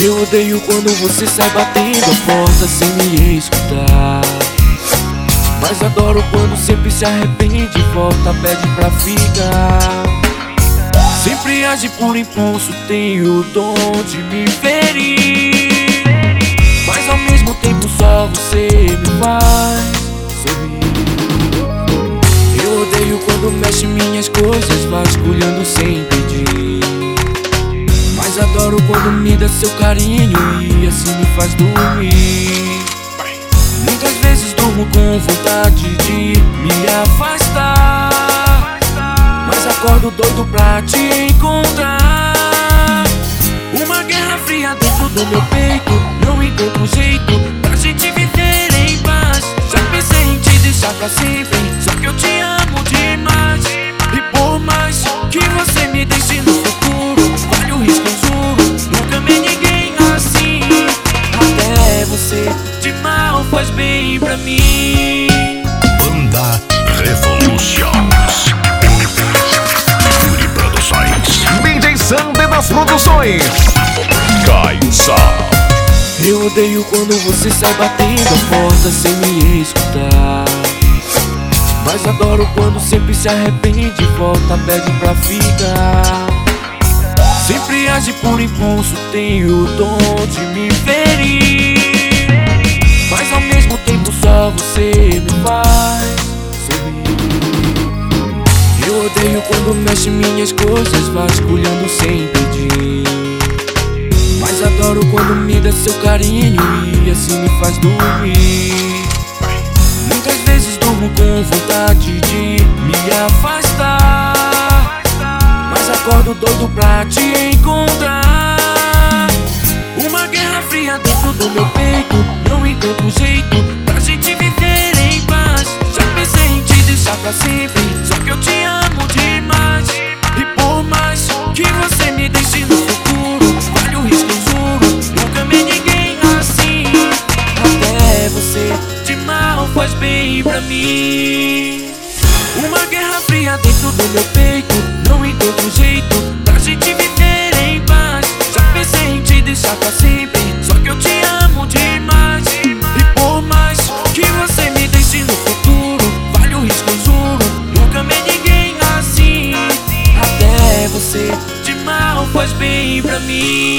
Eu odeio quando você sai batendo a porta sem me escutar. Mas adoro quando sempre se arrepende e volta, pede pra ficar. Sempre age por impulso, tem o dom de me ferir. Mas ao mesmo tempo só você me faz sorrir. Eu odeio quando mexe minhas coisas, vasculhando sem quando me dá seu carinho e assim me faz dormir. Muitas vezes durmo com vontade de me afastar. Mas acordo doido pra te encontrar. Uma guerra fria dentro do meu peito. Não encontro jeito pra gente viver em paz. Já pensei em te deixar pra sempre. Produções. DJ Sander das Produções. Caio Sal. Eu odeio quando você sai batendo a porta sem me escutar. Mas adoro quando sempre se arrepende e volta, pede pra ficar. Sempre age por impulso, tem o dom de me ferir. Mas ao mesmo tempo você me faz sorrir. Eu odeio quando mexe minhas coisas, vasculhando sem pedir. Mas adoro quando me dá seu carinho e assim me faz dormir. Muitas vezes durmo com vontade de me afastar. Mas acordo doido pra te encontrar. Uma guerra fria dentro do meu peito. Não encontro jeito Uma guerra fria dentro do meu peito. Não encontro jeito pra gente viver em paz. Já pensei em te deixar pra sempre. Só que eu te amo demais. E por mais que você me deixe no futuro, vale o risco, juro. Nunca amei ninguém assim. Até você de mal faz bem pra mim.